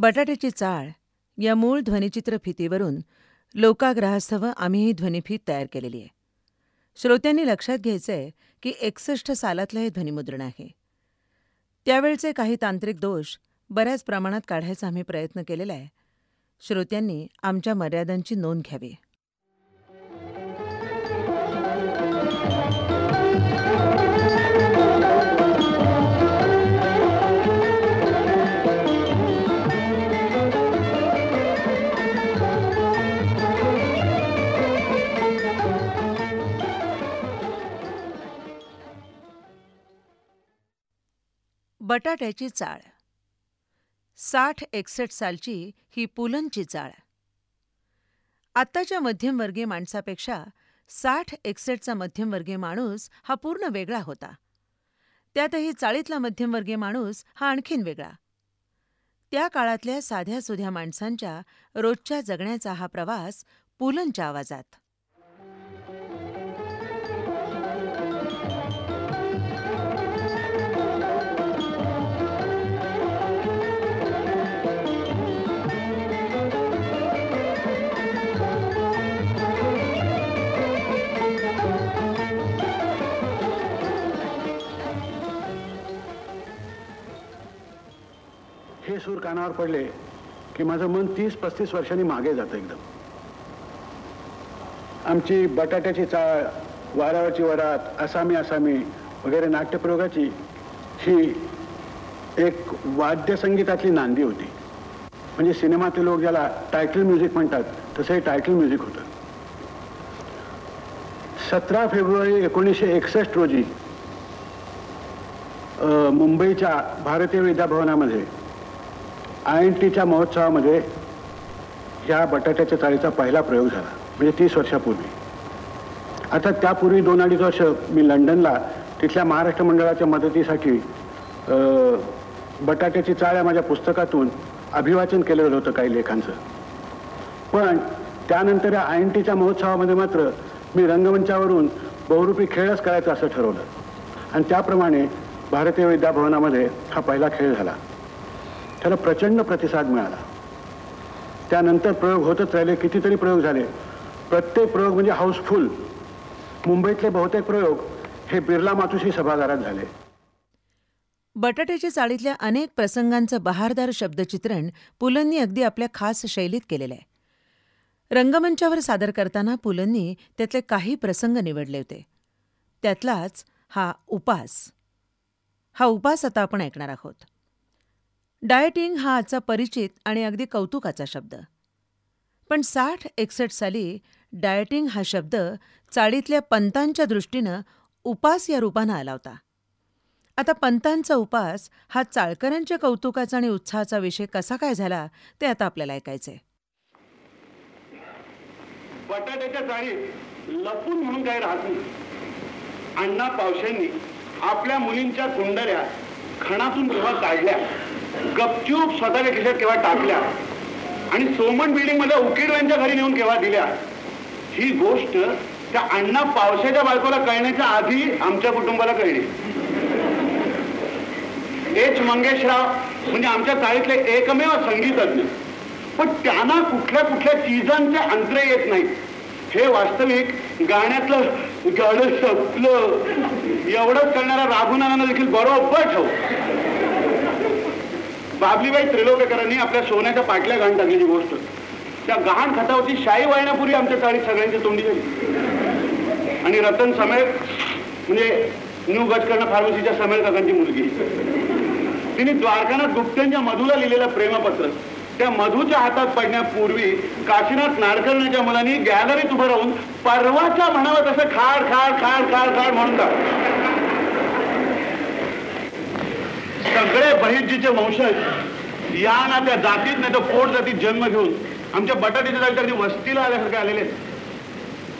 बटाट्याची चाळ या मूळ ध्वनिचित्रफितीवरून लोकाग्रहास्तव आम्ही ही ध्वनिफीत तयार केलेली आहे. श्रोत्यांनी लक्षात घ्यायचंय की एकसष्ट सालातलं हे ध्वनिमुद्रण आहे. त्यावेळचे काही तांत्रिक दोष बऱ्याच प्रमाणात काढायचा आम्ही प्रयत्न केलेला आहे. श्रोत्यांनी आमच्या मर्यादांची नोंद घ्यावी. बटाट्याची चाळ साठ एकसष्ट सालची ही पुलंची चाळ आत्ताच्या मध्यमवर्गीय माणसापेक्षा साठ एकसष्टचा मध्यमवर्गीय माणूस हा पूर्ण वेगळा होता. त्यातही चाळीतला मध्यमवर्गीय माणूस हा आणखीन वेगळा. त्या काळातल्या साध्या सुध्या माणसांच्या रोजच्या जगण्याचा हा प्रवास पुलंच्या आवाजात सूर कानावर पडले की माझं मन तीस पस्तीस वर्षांनी मागे जातं एकदम. आमची बटाट्याची चाळ वारावरची वरात असामी असामी वगैरे नाट्यप्रयोगाची ही एक वाद्यसंगीतातली नांदी होती. म्हणजे सिनेमातले लोक ज्याला टायटल म्युझिक म्हणतात तसं हे टायटल म्युझिक होतं. सतरा फेब्रुवारी एकोणीसशे एकसष्ट रोजी मुंबईच्या भारतीय विद्याभवनामध्ये आय एन टीच्या महोत्सवामध्ये ह्या बटाट्याच्या चाळीचा पहिला प्रयोग झाला म्हणजे तीस वर्षापूर्वी. आता त्यापूर्वी दोन अडीच वर्ष मी लंडनला तिथल्या महाराष्ट्र मंडळाच्या मदतीसाठी बटाट्याची चाळ या माझ्या पुस्तकातून अभिवाचन केलेलं होतं काही लेखांचं. पण त्यानंतर या आय एन टीच्या महोत्सवामध्ये मात्र मी रंगमंचावरून बहुरूपी खेळच करायचा असं ठरवलं. आणि त्याप्रमाणे भारतीय विद्याभवनामध्ये हा पहिला खेळ झाला. त्याला प्रचंड प्रतिसाद मिळाला. त्यानंतर प्रयोग होतच राहिले कितीतरी प्रयोग झाले. प्रत्येक प्रयोग म्हणजे हाऊसफुल. मुंबईतले बहुतेक प्रयोग हे बिर्ला मातुशी सभागारात झाले. बटाट्याच्या चाळीतल्या अनेक प्रसंगांचं बहारदार शब्दचित्रण पुलंनी अगदी आपल्या खास शैलीत केलेलं आहे. रंगमंचावर सादर करताना पुलंनी त्यातले काही प्रसंग निवडले होते. त्यातलाच हा उपास. हा उपास आता आपण ऐकणार आहोत. डायटिंग हा आजचा परिचित आणि अगदी कौतुकाचा शब्द. पण साठ एकसष्ट साली डायटिंग हा शब्द चाळीतल्या पंतांच्या दृष्टीनं उपास या रूपानं आला होता. आता पंतांचा उपास हा चाळकऱ्यांच्या कौतुकाचा आणि उत्साहाचा विषय कसा काय झाला ते आता आपल्याला ऐकायचंय. बटाट्याच्या चाळीत लपून म्हणून काही राहत नाही. अण्णा पावशेंनी आपल्या मुलींच्या कुंडल्या खणातून केव्हा काढल्या गपचूप स्वतःच्या खिशात केव्हा टाकल्या आणि सोमन बिल्डिंगमध्ये उकिडव्यांच्या घरी नेऊन केव्हा दिल्या ही गोष्ट त्या अण्णा पावसाच्या बायकोला कळण्याच्या आधी आमच्या कुटुंबाला कळली. एच मंगेशराव म्हणजे आमच्या चाळीतले एकमेव संगीतज्ञ. पण त्यांना कुठल्या कुठल्या चीजांचे अंतरे येत नाहीत. हे वास्तविक गाण्यातलं गाणं संपलं. एवढंच करणारा राघुनाना देखील बरोबर ठेव. बाबलीबाई त्रिलोकेकरांनी आपल्या सोन्याच्या पाटल्या घाण टाकलेली गोष्ट. त्या गहाण खतावरची शाई वाळण्यापूर्वी आमच्या चाळीत सगळ्यांची तोंडी झाली आणि रतन समेळ म्हणजे न्यू गजकर्ण फार्मसीच्या समेळ काकांची मुलगी. तिने द्वारकानाथ गुप्त्यांच्या मधूला लिहिलेलं प्रेमपत्र. त्या मधूच्या हातात पडण्यापूर्वी काशीनाथ नाडकर्णीच्या मुलांनी गॅलरीत उभं राहून परवाच्या म्हणावं तसं खाड खाड खाड खाड खाड म्हणून सगळे बहिर्जीचे वंशज या ना त्या जातीत नाही तर पोट जातीत जन्म घेऊन आमच्या बटाट्याच्या जागी अगदी वस्तीला आल्यासारखे आलेले आहेत.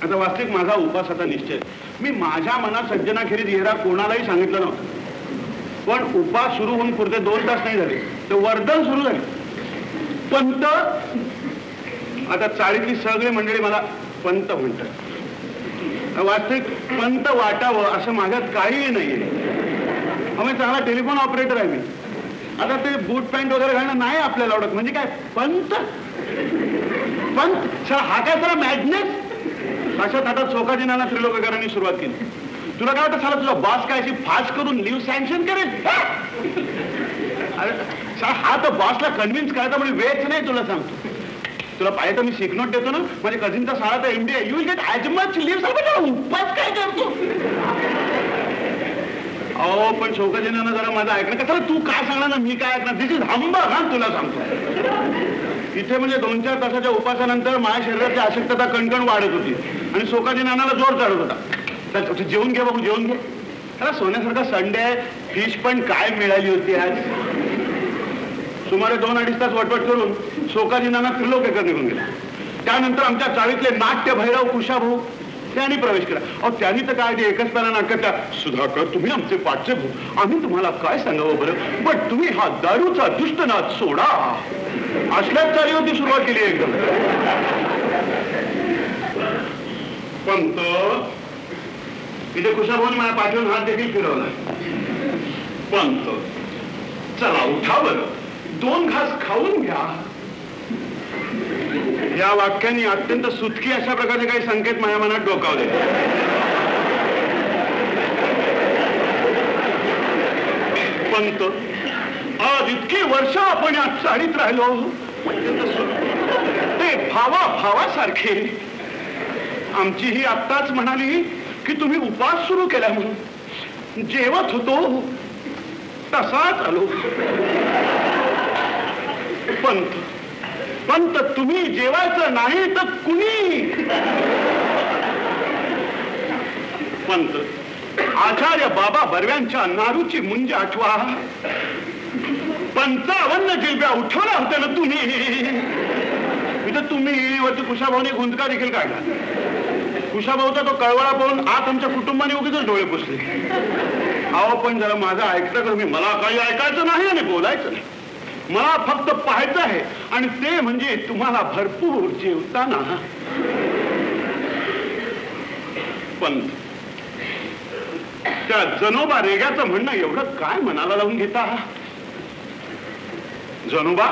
आता वास्तविक माझा उपास आता निश्चय मी माझ्या मनात सज्जनाखेरीज येरा कोणालाही सांगितलं नव्हतं. पण उपास सुरू होऊन पुरते दोन तास नाही झाले. तर वर्धन सुरू झाले. पंत? आता चाळीतली सगळी मंडळी मला पंत म्हणतात. वास्तविक पंत वाटावं असं माझ्यात काहीही नाहीये. आम्ही चांगला टेलिफोन ऑपरेटर आहे मी. आता ते बूट पॅन्ट वगैरे घालणं नाही आपल्याला आवडत. म्हणजे काय? पंत? पंत? सर हा काय सर मॅडनेस अशा आता चोकाजीनाना त्रिलोककरांनी सुरुवात केली. तुला काय वाटतं साला तुझा बॉस काय अशी फास्ट करून लिव्ह सँक्शन करेल? अरे हा तर बॉसला कन्व्हिन्स करायचा म्हणजे वेच नाही तुला सांगतो. तुला पाहिजे तर मी सिग्नोट देतो ना माझ्या कझिनचा साळा तर MD you will get as much leave उपास काय करतो? अहो पण शोकजीनानं जरा माझं ऐकणं. कसं तू काय सांगणार ना मी काय ऐकणार? दिस इज हंबा ना तुला सांगतो. इथे म्हणजे दोन चार तासाच्या उपासानंतर माझ्या शरीराची अशक्तता कणकण वाढत होती. आणि शोकाजी नानाला जोर चढत होता. तर जेवून घे बाबू जेवून घे. अरे सोन्यासारखा संडे आहे फिश पण काय मिळाली होती आज? सुमारे दोन अडीच तास वटवट करून शोकाजी त्रिलोक त्रिलोकेकर निघून गेला. त्यानंतर आमच्या चाळीतले नाट्य भैरव कुशाभाऊ त्यांनी प्रवेश केला. अहो त्यांनी तर काय एकच पहिला नाटकात त्या सुधाकर तुम्ही आमचे पाठचे भाऊ. आम्ही तुम्हाला काय सांगावं बरं? पण तुम्ही हा दारूचा दुष्टनाद सोडा. असल्याच चालीवरती सुरुवात केली एकदम. पंत इथे कुशाभाऊने मला पाठवून हात देखील फिरवला. पंत चला उठा बरं. दोन घास खाऊन घ्या. या वाक्याने अत्यंत सुटकी अशा प्रकारचे काही संकेत माझ्या मनात डोकावले. पंत आज इतकी वर्ष आपण या चाळीत राहिलो. ते भावा भावासारखे आमची ही आत्ताच म्हणाली की तुम्ही उपास सुरू केला म्हणून. जेवत होतो तसाच आलो. पंत. पंत तुम्ही जेवायचं नाही तर कुणी? पंत आचार्य बाबा बर्व्यांच्या नारूची मुंज आठवा. पंचावन्न जिलब्या उठवल्या होत्या ना तुम्ही. इथं तुम्ही वरती कुशाभाऊने गुंतका देखील काढला. कुशाभाऊचा तो कळवळा पाहून आज आमच्या कुटुंबाने उगीच डोळे पुसले. अहो पण जरा माझं ऐकतं का मी मला काही ऐकायचं नाही आणि बोलायचं नाही. मला फक्त पाहायचं आहे. आणि ते म्हणजे तुम्हाला भरपूर जेवताना. पण त्या जनोबा रेग्याचं म्हणणं एवढं काय मनाला लावून घेता? जनोबा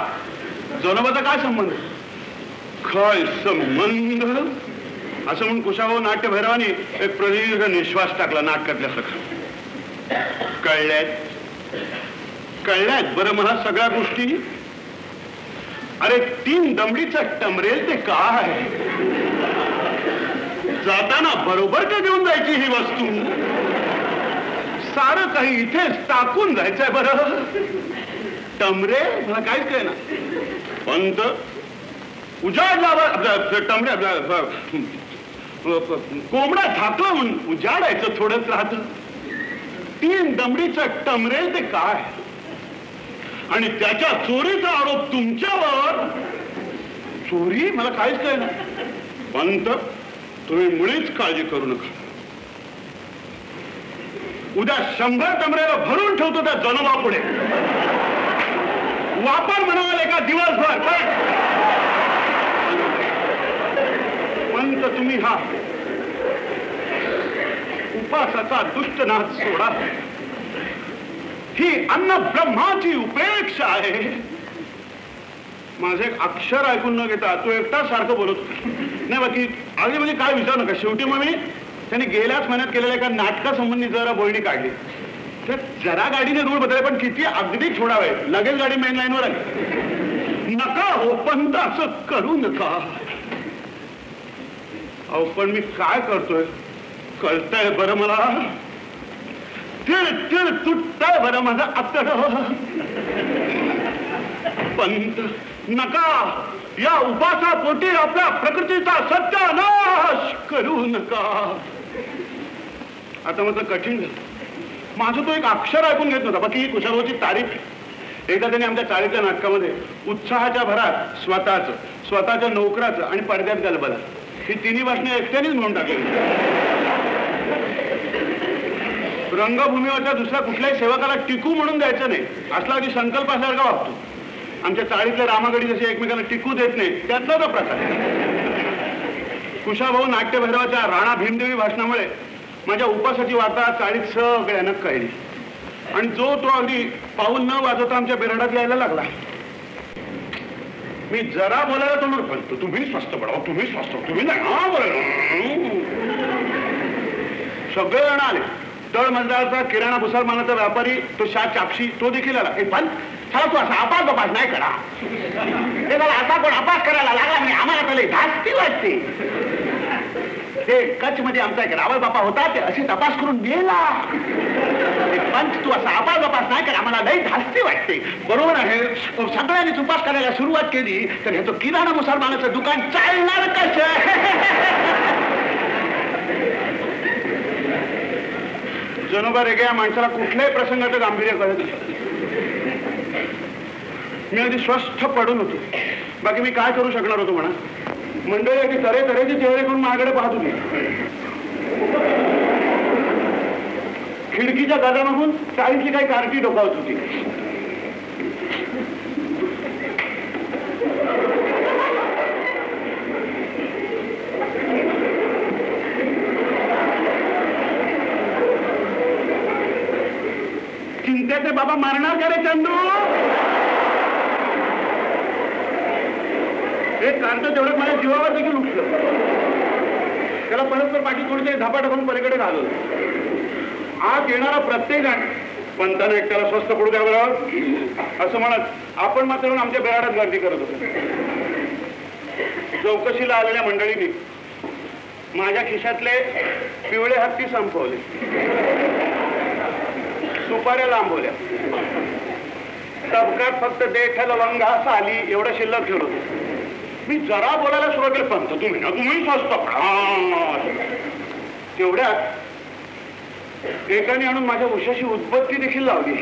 जनोबाचा काय संबंध? काय संबंध? असं म्हणून कुशाभाऊ नाट्य भैरवानी एक प्रदीर्घ निश्वास टाकला नाटकातल्या सखा. कळल्यात कळल्यात बरं मला सगळ्या गोष्टी. अरे तीन दमडीचा टमरेल ते काय जाताना बरोबर का घेऊन जायची ही वस्तू? सारं काही इथेच टाकून जायचंय बरं. टमरे मला काहीच काय ना पंत उजाडला टमरे कोंबडा झाकला म्हणून उजाडायचं थोडंच राहत. तीन दमडीचं टमरेल ते काय आणि त्याच्या चोरीचा आरोप तुमच्यावर? चोरी? मला काहीच काय ना पंत तुम्ही मुळीच काळजी करू नका. उद्या शंभर कमरेला भरून ठेवतो त्या जनोबा पुढे वापर म्हणाल एका दिवसभर. पंत तुम्ही हा उपासाचा दुष्टनाथ सोडा. ही अन्न ब्रह्माची उपेक्षा आहे. माझं एक अक्षर ऐकून न घेता तो एकटा सारखं बोलत नाही बाकी अगदी म्हणजे काय विचारू नका. शेवटी मग मी त्यांनी गेल्याच महिन्यात केलेल्या एका नाटकासंबंधी जरा बोलणी काढली. तर जरा गाडीने रूळ बदलले पण किती अगदी छोडावे लगेच गाडी मेन लाईनवर आली. नका हो पण असं करू नका. अहो पण मी काय करतोय? कळतंय बरं मला. तिळ तिळ तुटतंय बरं माझं आतड. पंत नका या उपासापोटी आपल्या प्रकृतीचा सत्यानाश करू नका. आता माझं कठीण झालं. माझं तो एक अक्षर ऐकून घेत नव्हता. बाकी ही कुशाभाऊची तारीफ. आहे. एकदा त्यांनी आमच्या चाळीच्या नाटकामध्ये उत्साहाच्या भरात स्वतःच स्वतःच्या नोकराचं आणि पडद्यात गलबला. ही तिन्ही भाषणे एकट्यानेच म्हणून टाकली. रंगभूमीवरच्या दुसऱ्या कुठल्याही सेवकाला टिकू म्हणून द्यायचं नाही. असला अगदी संकल्प असल्यासारखा वागतो. आमच्या चाळीतल्या रामागडी जसे एकमेकांना टिकू देत नाही त्यातला तो प्रकार. कुशाभाऊ नाट्यभैरवाच्या राणा भीमदेवी भाषणामुळे माझ्या उपासाची वार्ता चाळीत सगळ्यांना कळली. आणि जो तो अगदी पाऊल न वाजवता आमच्या बिराडात यायला लागला. मी जरा बोलायला तोंड पण तुम्ही स्वस्त पडावं तुम्ही स्वस्त तुम्ही नाही. हा बोलायला सगळे जण आले. तळ मंडळाचा किराणा मुसलमानाचा व्यापारी तो शाह चापशी तो देखील आला. पण चला तू असा अपास बपास नाही करा. ते मला आता कोण अपास करायला लागला म्हणजे आम्हाला त्याला धास्ती वाटते. ते कच्छमध्ये आमचा एक रावळ बापा होता ते अशी तपास करून गेला. पंच तू असा आपास बापास नाही कर आम्हाला लई धास्ती वाटते. बरोबर आहे. सगळ्यांनीच उपास करायला सुरुवात केली तर हे तो किराणा मुसलमानाचं दुकान चालणार कसं? जनोबा रेगे या माणसाला कुठल्याही प्रसंगाचं गांभीर्य कळत मी अगदी स्वस्थ पडून होतो. बाकी मी काय करू शकणार होतो म्हणा? मंडळी अगदी तरे तऱ्हेचे चेहरे करून माझ्याकडे पाहत होती खिडकीच्या गजामधून चाळीची काही कारकी डोकावत होती. ते बाबा मारणार का रे चंद्रू हे कार्ट तेवढं माझ्या जीवावर देखील उठलं. त्याला परस्पर पाठी थोडी धापा टाकून पलीकडे घालवलं आज येणारा प्रत्येक जण पंतानं एकट्याला स्वस्त पडू द्या बरोबर असं म्हणत आपण मात्र आमच्या बेराडात गर्दी करत होतो. चौकशीला आलेल्या मंडळींनी माझ्या खिशातले पिवळे हत्ती संपवले. सुपाऱ्या लांबवल्या तबकात फक्त देठ लवंगा साली एवढं शिल्लक ठेवलं मी जरा बोलायला सुरुवात केली पंत तुम्ही ना तुम्ही स्वस्त तेवढ्यात एकाने आणून माझ्या उशाशी उत्पत्ती देखील लावली.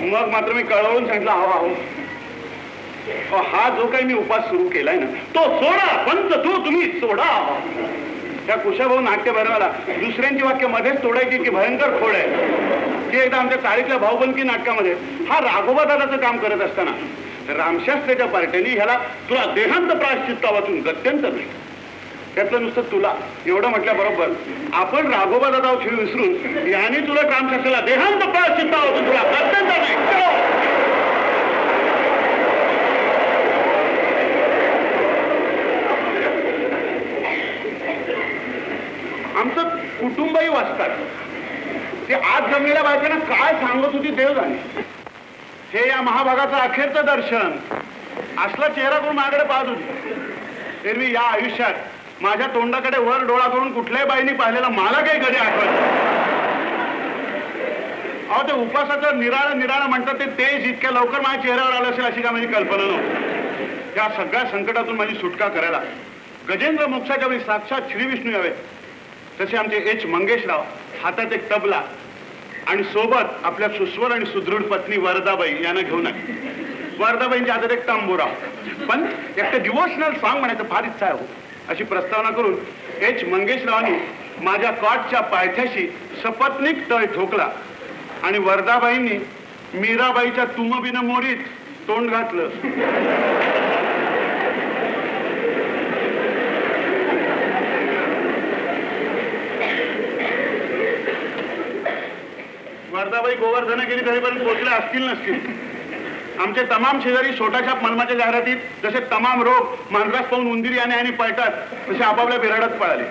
मग मात्र मी कळवून सांगितलं हवा हो अहो, हा जो काही मी उपास सुरू केलाय ना तो सोडा पंत तू तुम्ही सोडा त्या कुशाभाऊ नाट्य भैरवाला दुसऱ्यांची वाक्य मध्येच तोडायची की भयंकर खोड आहे. ते एकदा आमच्या चाळीतल्या भाऊबंदकी नाटकामध्ये हा राघोबा दादाचं काम करत असताना रामशास्त्रीच्या पार्ट्यांनी ह्याला तुला देहांत प्रायश्चित्ता वाचून गत्यंतर नाही त्यातलं नुसतं तुला एवढं म्हटल्याबरोबर आपण राघोबा दादा विसरून याने तुला रामशास्त्रीला देहांत प्रायश्चित्ता वाचून तुला गत्यंतर नाही चलो. आमचं कुटुंबही वाचतात. ते आज जमलेल्या बायकांना काय सांगत होती देव जाणे. हे या महाभागाचं अखेरचं दर्शन. असला चेहरा करून माझ्याकडे पाहत होती. एरवी या आयुष्यात माझ्या तोंडाकडे वर डोळा करून कुठल्याही बाईने पाहिलेला मला काही कधी आठवत अहो ते उपासाचं निराळं निराळं म्हणतात ते तेज इतक्या लवकर माझ्या चेहऱ्यावर आलं असेल अशी का माझी कल्पना नव्हती. त्या सगळ्या संकटातून माझी सुटका करायला गजेंद्र मोक्षाच्या वेळी साक्षात श्री विष्णू यावे. तसे आमचे एच मंगेशराव हातात एक तबला आणि सोबत आपल्या सुस्वर आणि सुदृढ पत्नी वरदाबाई यांना घेऊन आली. वरदाबाईंच्या हातात एक तांबुरा पण एक डिवोशनल सॉंग म्हणायचं फार इच्छा आहे हो. अशी प्रस्तावना करून एच मंगेशरावांनी माझ्या कॉटच्या पायथ्याशी सपत्निक तळ ठोकला आणि वरदाबाईंनी मीराबाईच्या तुमबिन मोरीत तोंड घातलं. जनाबाई गोवर्धन गेली तरीपर्यंत पोहोचले असतील नसतील. आमचे तमाम शेजारी छोट्याशा मलमाच्या जाहिरातीत जसे तमाम रोग मांजरास पाहून उंदिरी आणि आणि पळतात तसे आपापल्या बिराडात पळाले.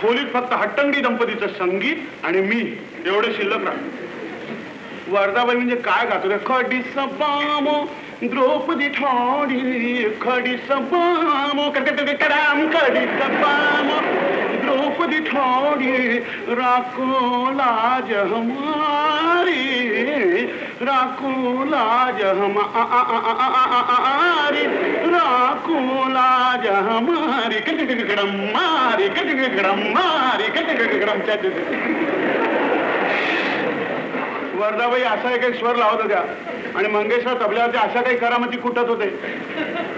खोलीत फक्त हट्टंगडी दंपतीचं संगीत आणि मी एवढे शिल्लक राहतो. वर्धाबाई म्हणजे काय गातो रे? खडी सपामो द्रौपदी ठाडी खडी सपामो कडाम खडी सपामो द्रौपदी ठाडी राखो लाज हमारी राखो लाज हमारी राखो लाज हमारी कटकटकड़म मारी कटकटकड़म मारी कटकटकड़म वर्धाबाई असा एक एक स्वर लावत होत्या आणि मंगेशराव तबल्यावरती अशा काही करामती कुटत होते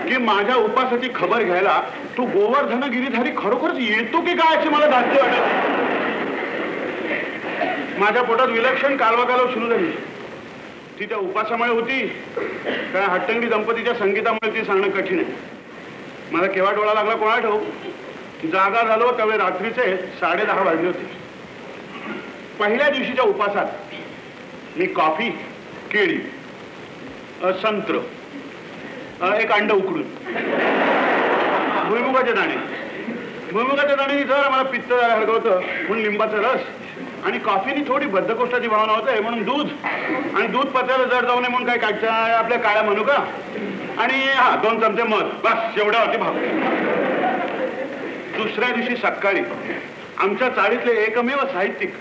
की माझ्या उपासाची खबर घ्यायला तू गोवर्धन गिरीधारी खरोखरच येतो की काय अशी मला धास्ती वाटत? माझ्या पोटात विलक्षण कालवा कालव सुरू झाली. ती त्या उपासामुळे होती कारण हट्टंगी दंपतीच्या संगीतामुळे ती सांगणं कठीण आहे. मला केव्हा डोळा लागला कोणा ठेवू जागा झालो त्यावेळी रात्रीचे साडे दहा वाजले होते. पहिल्या दिवशीच्या उपासात मी कॉफी केळी संत्र एक अंड उकडून. भुईमुगाचे दाणे. भुईमुगाच्या दाणे जर मला पित्त हडकवतं म्हणून लिंबाचा रस आणि कॉफीनी थोडी बद्धकोष्ठाची भावना होते. म्हणून दूध. आणि दूध पचायला जड जाऊ नये म्हणून काय काढच्या आपल्या काळ्या म्हणू का आणि हा दोन चमचे मध. बस एवढ्यावरती भाव. दुसऱ्या दिवशी सकाळी आमच्या चाळीतले एकमेव साहित्यिक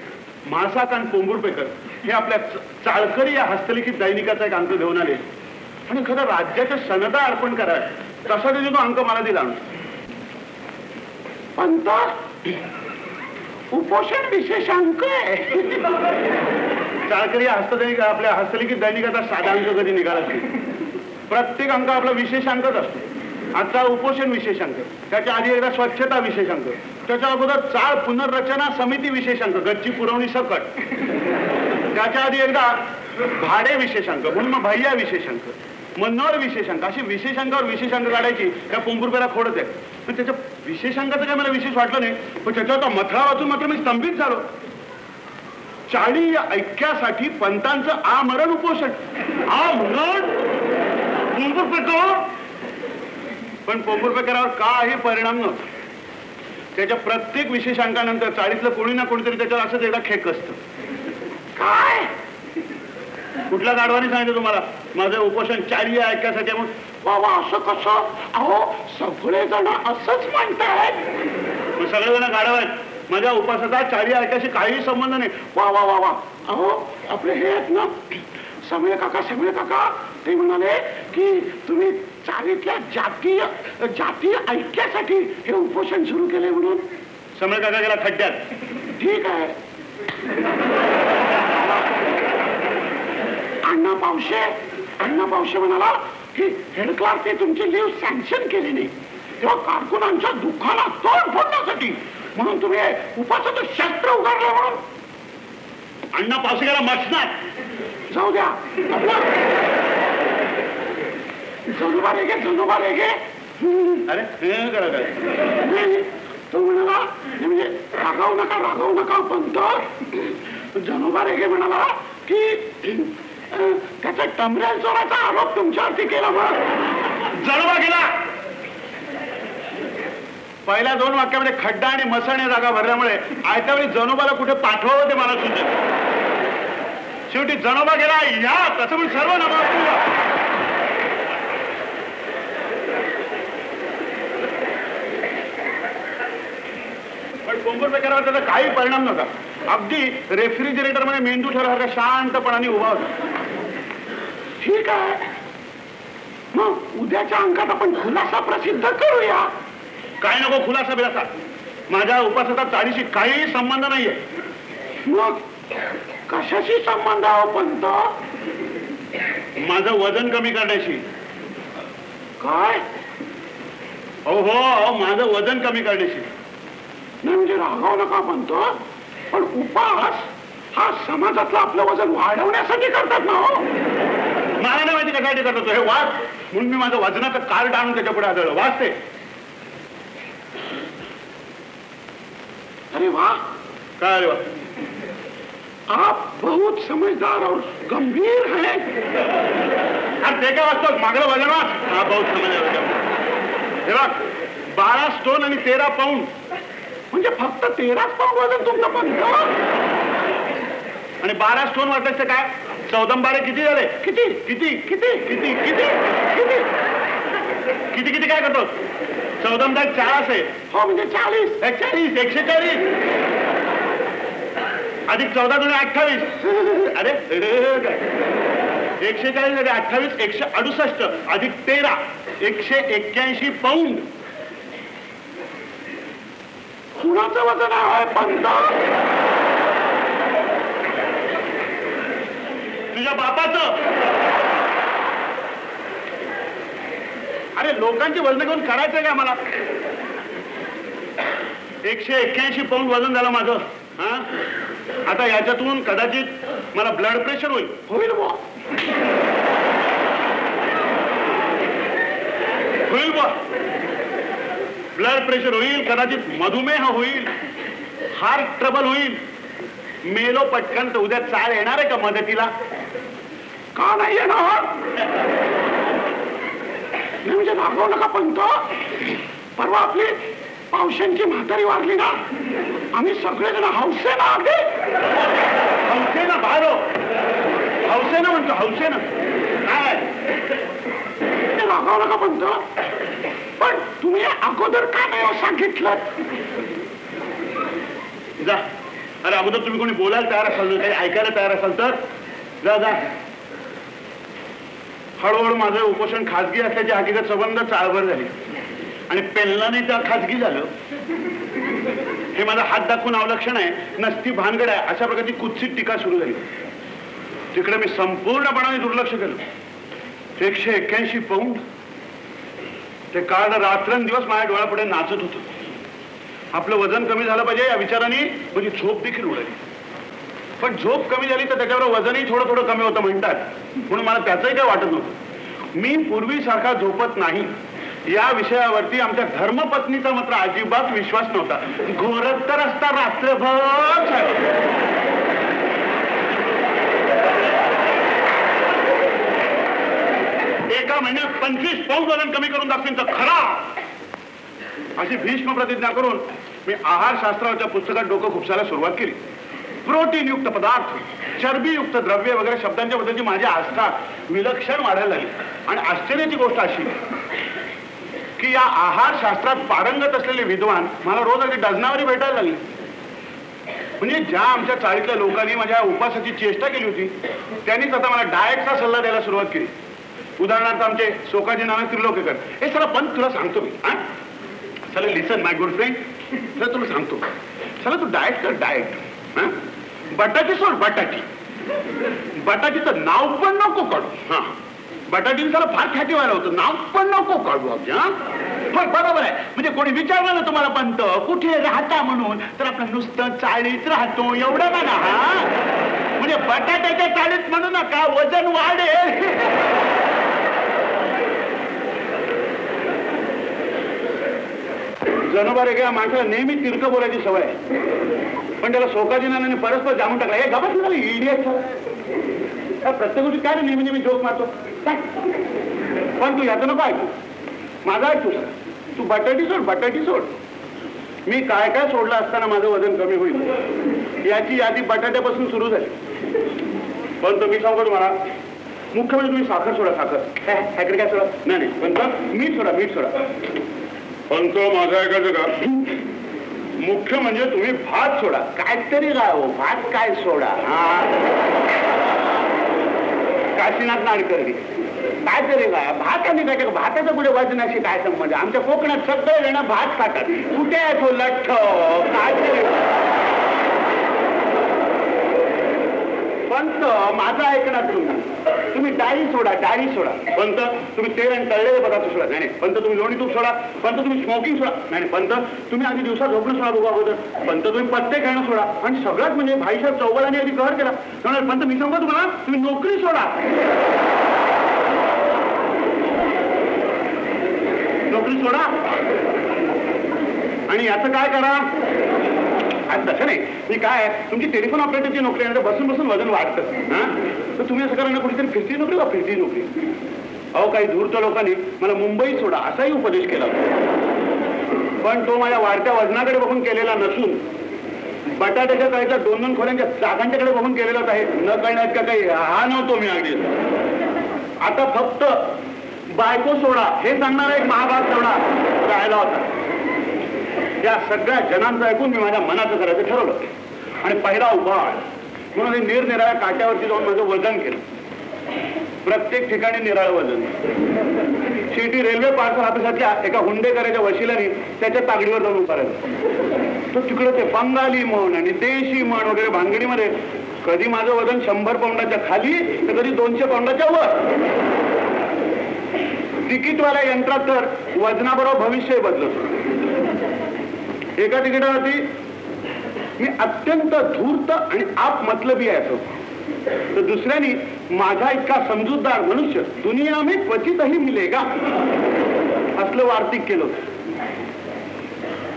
महासाकांत कोंबुरपेकर हे आपल्या चाळकरी या हस्तलिखित दैनिकाचा एक अंक घेऊन आले. आणि खरं राज्याच्या सनदा अर्पण करा. तसा त्याने तो अंक मला दिला. पंत उपोषण विशेषांक आहे. चाळकरी हस्त आपल्या हस्तलिखित दैनिकाचा साधा अंक कधी निघालाच नाही. प्रत्येक अंक आपला विशेषांकच असतो. आजचा उपोषण विशेषांक त्याच्या आधी एकदा स्वच्छता विशेषांक त्याच्या अगोदर चाळ पुनर्रचना समिती विशेषांक गच्ची पुरवणी सकट. त्याच्या आधी एकदा भाडे विशेषांक म्हणून मग भैया विशेषांक मनावर विशेषांक. अशी विशेषांकावर विशेषांक काढायची. त्या पोंबुरपेला खोडत आहे. पण त्याच्या विशेषांकाचं काय मला विशेष वाटलं नाही. पण त्याच्यावर मथळा वाचून मात्र मी स्तंभित झालो. चाळी या ऐक्यासाठी पंतांचं आमरण उपोषण. आमरण पोंबुरपेकर पण पोंबुरपेकरावर काही परिणाम नव्हता. त्याच्या प्रत्येक विशेषांकानंतर चाळीतलं कोणी ना कोणीतरी त्याच्यावर असंच एकदा खेक असतं. काय? कुठल्या गाडवाने सांगितलं तुम्हाला? माझं उपोषण चारी आहे म्हणून. वा वा असं कसं? अहो सगळे जण असंच म्हणतायत. मग सगळेजण गाडव आहेत. माझ्या उपासाचा चारी ऐक्याशी काहीही संबंध नाही. वा वा वा वा. अहो आपले हे आहेत ना? समीर काका समीर काका ते म्हणाले की तुम्ही चारीतल्या जातीय जातीय ऐक्यासाठी हे उपोषण सुरू केले म्हणून. समीर काका गेला खड्ड्यात. ठीक आहे. अण्णा पावशे अण्णा पावशे म्हणाला की हेड क्लार्कने तुमची लीव सँक्शन केली नाही. तेव्हा कारकुनांच्या दुःखाला तोंड फोडण्यासाठी म्हणून तुम्ही हे उपासाचं शस्त्र उगारलं म्हणून. अण्णा पावशे गेला मसणार जाऊ द्या. आपलं जनुबा रे गे जनुबा रे गे अरे हे तो म्हणाला हे म्हणजे रागावू नका रागावू नका पंत जनोबा रेगे म्हणाला की त्याचा टमऱ्याल चोराचा आरोप तुमच्यावरती केला म्हणून. जळवा गेला. पहिल्या दोन वाक्यामध्ये खड्डा आणि मसण या जागा भरल्यामुळे आयत्या वेळी जनोबाला कुठे पाठवावं ते मला सुद्धा शेवटी जनोबा गेला या तसं म्हणून सर्व नमस्कार पण कोंबूर प्रकारावर त्याचा काही परिणाम नव्हता. अगदी रेफ्रिजरेटरमध्ये मेंदू ठरवला शांतपणाने उभा होता. ठीक आहे. मग उद्याच्या अंकात आपण खुलासा प्रसिद्ध करूया. काय नको खुलासा बिलासा. माझ्या उपासाचा चाळीशी काही संबंध नाहीये. मग कशाशी संबंध आहे पंत? माझं वजन कमी करण्याशी. काय? हो हो माझं वजन कमी करण्याशी. नाही म्हणजे रागाव नका म्हणतो पण उपास हा समाजातलं आपलं वजन वाढवण्यासाठी करतात ना हो. मला नाही माहिती कशासाठी करतो हे वाच. म्हणून मी माझं वजनाचं कार्ड आणून त्याच्या पुढे आदळलं. वाचते अरे वा. काय अरे वा? आप बहुत समझदार और गंभीर हैं. अरे ते काय वाचतो मागलं वजन वाच. हा बहुत समजदार हे बघ बारा स्टोन आणि तेरा पाऊंड म्हणजे फक्त तेराच पाऊंड वजन तुमचं पण आणि बारा स्टोन वाटलं तर काय? चौदंबारे किती झाले? किती? किती? किती? किती? किती? किती? किती किती काय करतो चौदंबा चाळीस आहे. हो म्हणजे चाळीस. चाळीस एकशे चाळीस अधिक चौदा दोन अठ्ठावीस. अरे एकशे चाळीस आणि अठ्ठावीस एकशे अडुसष्ट. अधिक तेरा एकशे एक्क्याऐंशी पाऊंड कुणाचं वजन आहे पंत तुझ्या बापाचं. अरे लोकांची वजन घेऊन करायचंय का मला? एकशे एक्क्याऐंशी पाऊंड वजन झालं माझं. हा? आता याच्यातून कदाचित मला ब्लड प्रेशर होईल. होईल बुवा. होईल बुवा. ब्लड प्रेशर होईल कदाचित मधुमेह होईल हार्ट ट्रबल होईल. मेलो पटकन तर उद्या चाळ येणार आहे का मदतीला? का नाही येणार? नाही म्हणजे रागवू नका पंत परवा आपली पावशांची म्हातारी वारली ना आम्ही सगळेजण हौसे ना अगदी हौसे ना बाहेर हौसे ना म्हणतो हौसे ना काय? ते रागावू नका पंत पण तुम्ही अगोदर का नाही हो सांगितलं? जा. अरे अगोदर तुम्ही कोणी बोलायला तयार असाल काही ऐकायला तयार असाल तर? जा जा. हळूहळू माझं उपोषण खाजगी असल्याची हकीकत संबंध चाळभर झाली. आणि पेलनाने त्या खाजगी झालं. हे माझा हात दाखवून अवलक्षण आहे. नसती भानगड आहे. अशा प्रकारची कुत्सित टीका सुरू झाली. तिकडे मी संपूर्णपणाने दुर्लक्ष केलं. एकशे एक्क्याऐंशी पौंड. ते कार्ड रात्रंदिवस माझ्या डोळ्यापुढे नाचत होतं. आपलं वजन कमी झालं पाहिजे या विचाराने म्हणजे झोप देखील उडाली. पण झोप कमी झाली तर त्याच्यावर वजनही थोडं थोडं कमी होतं म्हणतात. म्हणून मला त्याचंही काय वाटत नव्हतं. मी पूर्वीसारखा झोपत नाही. या विषयावरती आमच्या धर्मपत्नीचा मात्र अजिबात विश्वास नव्हता. घोरत तर असता रात्रभर एका महिन्यात पंचवीस पाऊस वजन कमी करून दाखवीन तर खरा. अशी भीष्म प्रतिज्ञा करून मी आहार शास्त्राच्या पुस्तकात डोकं खुपसायला सुरुवात केली. प्रोटीन युक्त पदार्थ चरबीयुक्त द्रव्य वगैरे शब्दांच्या बद्दलची माझी आस्था विलक्षण वाढायला लागली. आणि आश्चर्याची गोष्ट अशी की या आहार शास्त्रात पारंगत असलेले विद्वान मला रोज अगदी डझनावरी भेटायला लागले. म्हणजे ज्या आमच्या चाळीतल्या लोकांनी माझ्या उपासाची चेष्टा केली होती त्यांनीच आता मला डाएटचा सल्ला द्यायला सुरुवात केली. उदाहरणार्थ आमचे सोकाजी नाना त्रिलोकेकर. हे चला पण तुला सांगतो मी. हा? चला लिसन माय गुड फ्रेंड चला तुला सांगतो. चला तू डाएट कर डाएट. बटाटी सोड बटाटी. बटाटीचं नाव पण नको काढू हा. बटाटीने त्याला फार ख्याती व्हायला होतं. नाव पण नको काढू अगदी हा? बरोबर आहे. म्हणजे कोणी विचारलं ना तुम्हाला पंत कुठे राहता म्हणून? तर आपलं नुसतं चाळीत राहतो. एवढं ना ना हा? म्हणजे बटाट्याच्या चाळीत म्हणू नका वजन वाढेल. जनावर एका माणसाला नेहमी तिरकं बोलायची सवय आहे. पण त्याला सोकाजी नानाने परस्पर जाणून टाकला. हे गपच झालं इडियट प्रत्येक गोष्टी काय नेहमी नेहमी जोक मारतो? पण तू याचं नको ऐकू. माझा ऐक. तुझा तू बटाटी सोड बटाटी सोड. मी काय काय सोडलं असताना माझं वजन कमी होईल. याची यादी बटाट्यापासून सुरू झाली. पण तो मी सांगतो तुम्हाला मुख्य म्हणजे तुम्ही साखर सोडा साखर. काय साखर काय सोडा? नाही नाही. पण तो मीठ सोडा मीठ सोडा. पण तो माझं ऐकायचं का मुख्य म्हणजे तुम्ही भात सोडा. काहीतरी काय हो भात काय सोडा? हा. काशीनाथ नाडकर्णी. काय तरी काय भात आणि काय भाताचं कुठे वजनाशी काय संबंध? आमच्या कोकणात सगळे जण भात खातात. कुठे आहे तो लठ्ठ? काय तरी पंत माझं ऐकणार तुम्ही. तुम्ही डाळी सोडा डाळी सोडा. पंत तुम्ही तेल आणि तळलेले पदार्थ सोडा. नाही पंत तुम्ही लोणी तूप सोडा. पंत तुम्ही स्मोकिंग सोडा. नाही पंत तुम्ही आधी दिवसात झोपणं सोडा बघू अगोदर. पंत तुम्ही पत्ते खेळणं सोडा. आणि सगळ्यात म्हणजे भाईसाहेब चौघांनी आधी कहर केला. म्हणून पंत मी सांगतो तुम्हाला तुम्ही नोकरी सोडा. नोकरी सोडा. आणि याचं काय करा? आज तसं नाही. मी काय तुमची टेलिफोन ऑपरेटरची नोकरी आहे बसून बसून वजन वाढतं. हा? तर तुम्ही असं करा कुठेतरी फिरती नोकरी का फिरती नोकरी. अहो काही धूर्त लोकांनी मला मुंबई सोडा असाही उपदेश केला पण तो माझ्या वाढत्या वजनाकडे बघून केलेला नसून बटाट्याच्या काळीच्या दोन दोन खोल्यांच्या जागांच्याकडे बघून केलेलाच आहे न कळण्यात का काही हा नव्हतो मी अगदी. आता फक्त बायको सोडा हे सांगणारा एक महाभाग सोडा राहिला होता. या सगळ्या जनांचं ऐकून मी माझ्या मनाचं करायचं ठरवलं. आणि पहिला उभाळ म्हणून मी निरनिराळ्या काट्यावरती जाऊन माझं वजन केलं. प्रत्येक ठिकाणी निराळ वजन. शेवटी रेल्वे पार्सल ऑफिसातल्या एका हुंडेकराच्या वशिलाने त्याच्या तागडीवर जाऊन उभारायचं तो तिकडे ते बंगाली म्हण आणि देशी म्हण वगैरे भानगडीमध्ये कधी माझं वजन शंभर पाऊंडाच्या खाली तर कधी दोनशे पाऊंडाच्या वर. तिकीटवाल्या यंत्रात तर वजनाबरोबर भविष्यही बदलत एका तिकिटावरती मी अत्यंत धूर्त आणि आप मतलबी आहे असं. तर दुसऱ्यानी माझा इतका समजूतदार मनुष्य दुनिया मी क्वचितही मिलेगा असलं वार्तिक केलं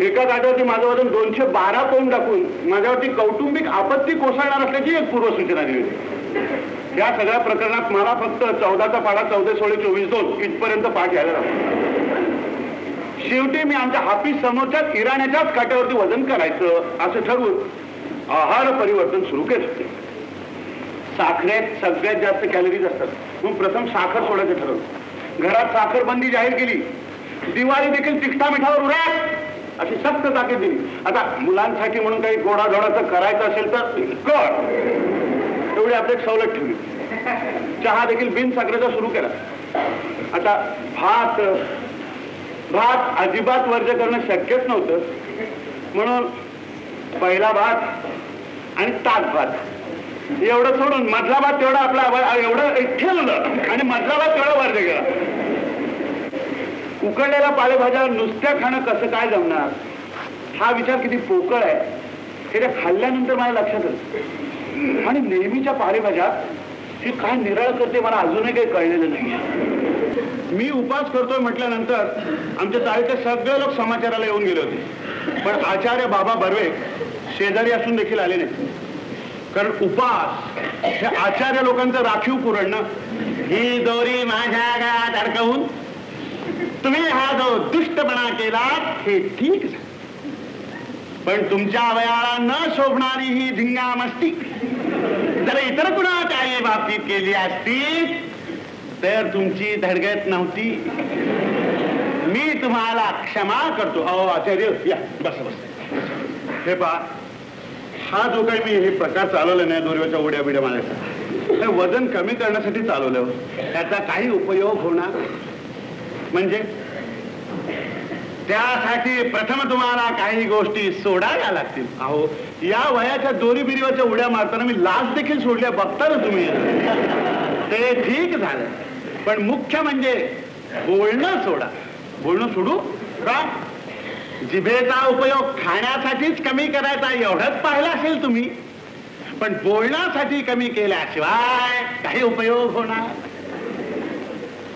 एका काट्यावरती माझं वजन दोनशे बारा पौंड टाकून माझ्यावरती कौटुंबिक आपत्ती कोसळणार असल्याची एक पूर्वसूचना दिली होती. या सगळ्या प्रकरणात मला फक्त चौदाचा पाडा चौदा सोळे चोवीस दोन इथपर्यंत पाठ घ्यायला लागतो शेवटी मी आमच्या हाफीज समोरच्या किराण्याच्याच काट्यावरती वजन करायचं असं ठरवून आहार परिवर्तन सुरू केलं. साखरेत सगळ्यात जास्त कॅलरीज असतात. मग प्रथम साखर सोडायचं ठरवलं. घरात साखर बंदी जाहीर केली. दिवाळी देखील तिखटा मिठावर उरा अशी सक्त ताकीद दिली. आता मुलांसाठी म्हणून काही गोडाधोडाचं करायचं असेल तर कर. तेवढी आपली एक सवलत ठेवली. चहा देखील बिन साखरेचा सुरू केला. आता भात भात अजिबात वर्ज करणं शक्यच नव्हतं. म्हणून पहिला भात आणि ताक भात. एवढं सोडून मधला भात तेवढा आपला एवढं ठेवलं आणि मधला भात तेवढा वर्ज गेला उकडलेल्या पालेभाज्या नुसत्या खाणं कसं काय जमणार? हा विचार किती पोकळ आहे. हे त्या खाल्ल्यानंतर माझ्या लक्षात आलं. आणि नेहमीच्या पालेभाज्या ही काय निराळ करते मला अजूनही काही कळलेलं नाही मी उपास करतोय म्हटल्यानंतर आमच्या चाळीचे सगळे लोक समाचाराला येऊन गेले होते. पण आचार्य बाबा बर्वे शेजारी असून देखील आले नाही कारण उपास हे आचार्य लोकांचं राखीव पुरण ना. ही दोरी माझ्या गात अडकवून तुम्ही हा जो दुष्टपणा केला हे ठीक पण तुमच्या वयाला न शोभणारी ही धिंगा मस्ती जर इतर कुणाच्याही बाबतीत केली असती तर तुमची धडगत नव्हती. मी तुम्हाला क्षमा करतो. अहो आचार्य या बस बस. हे पहा हा जो काही मी हे प्रकार चालवला नाही दोरव्याच्या उड्या बिड्या मारायचा हे वजन कमी करण्यासाठी चालवलं हो. त्याचा काही उपयोग होणार? म्हणजे? त्यासाठी प्रथम तुम्हाला काही गोष्टी सोडाव्या लागतील. अहो या वयाच्या दोरी बिरीवरच्या उड्या मारताना मी लाच देखील सोडल्या बघता ना तुम्ही. ते ठीक झालं. पण मुख्य म्हणजे बोलणं सोडा. बोलणं सोडू? का? जिभेचा उपयोग खाण्यासाठीच कमी करायचा एवढंच पाहिलं असेल तुम्ही. पण बोलण्यासाठी कमी केल्याशिवाय काही उपयोग होणार.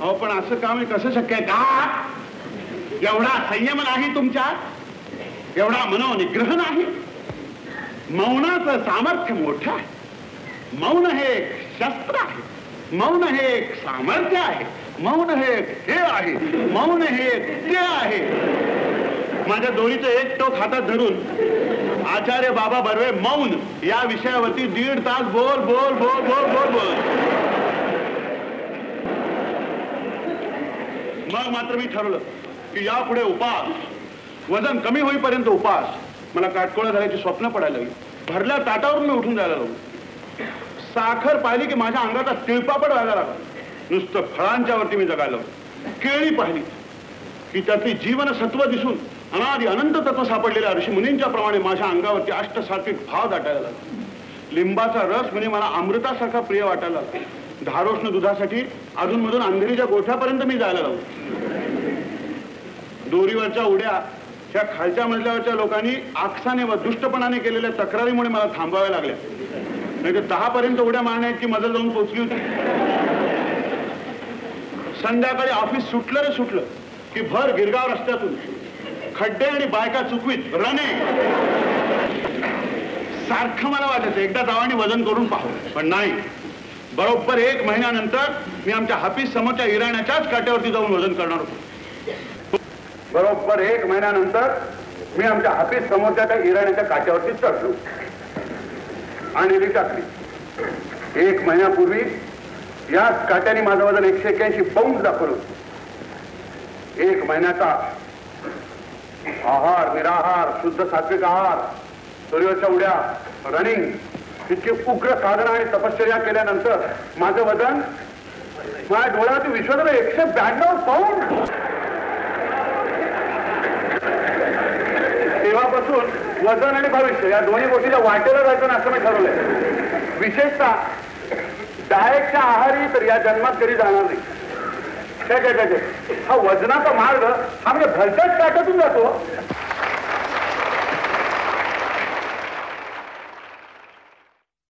हो पण असं काम कसं शक्य आहे? का? एवढा संयम नाही तुमच्या एवढा मनोनिग्रह नाही? मौनाचं सामर्थ्य मोठं आहे. मौन हे शस्त्र आहे. मौन हे एक सामर्थ्य आहे. मौन हे एक खेळ आहे. मौन हे एक ते आहे. माझ्या दोन्हीचं एक टोक हातात धरून आचार्य बाबा बर्वे मौन या विषयावरती दीड तास बोल बोल बोल बोल बोल बोल. मग मात्र मी ठरवलं की यापुढे उपास वजन कमी होईपर्यंत उपास. मला काटकोळा झाल्याची स्वप्न पडायला लागली. भरल्या ताटावरून मी उठून जायला लागलो. साखर पाहिली की माझ्या अंगाचा तिळपापड व्हायला लागला. नुसतं फळांच्या वरती मी जगायला केळी पाहिली. की त्यातली जीवनसत्व दिसून अनादि अनंत तत्व सापडलेल्या ऋषी मुनींच्या प्रमाणे माझ्या अंगावरती अष्टसात्विक भाव दाटायला लागला. लिंबाचा रस म्हणजे मला अमृतासारखा प्रिय वाटायला लागला. धारोष्ण दुधासाठी अधूनमधून अंधेरीच्या गोठ्यापर्यंत मी जायला लागलो. दोरीवरच्या उड्या ह्या खालच्या मजल्यावरच्या लोकांनी आक्षाने व दुष्टपणाने केलेल्या तक्रारीमुळे मला थांबाव्या लागल्या. नाही तर दहा पर्यंत उड्या मारण्याची मदत जाऊन पोचली होती. संध्याकाळी ऑफिस सुटलं रे सुटलं की भर गिरगाव रस्त्यातून खड्डे आणि बायका चुकवीत रणे. सारखं मला वाटायचं एकदा जावानी वजन करून पाहू पण नाही. बरोबर एक महिन्यानंतर मी आमच्या हाफीस समोरच्या इराण्याच्याच काट्यावरती जाऊन वजन करणार होतो. बरोबर एक महिन्यानंतर मी आमच्या हाफीस समोरच्या त्या इराण्याच्या काट्यावरती चढलो. आणि ती टाकली एक महिन्यापूर्वी याच काट्याने माझं वजन एकशे एक्याऐंशी पाऊंड दाखवलं होतं. एक महिन्याचा आहार निराहार शुद्ध सात्विक आहार सूर्याच्या उड्या रनिंग इतकी उग्र साधना आणि तपश्चर्या केल्यानंतर माझं वजन माझ्या डोळ्यात विश्वास एकशे ब्याण्णव पाऊंड वजन आणि भविष्य या दोन्ही गोष्टीच्या वाटेला जायचं असं मी ठरवलंय. विशेषतः डायटच्या आहारी तर या जन्मात कधी जाणार नाही. काय काय काय. हा वजनाचा मार्ग हा म्हणजे भलत्याच काटातून जातो.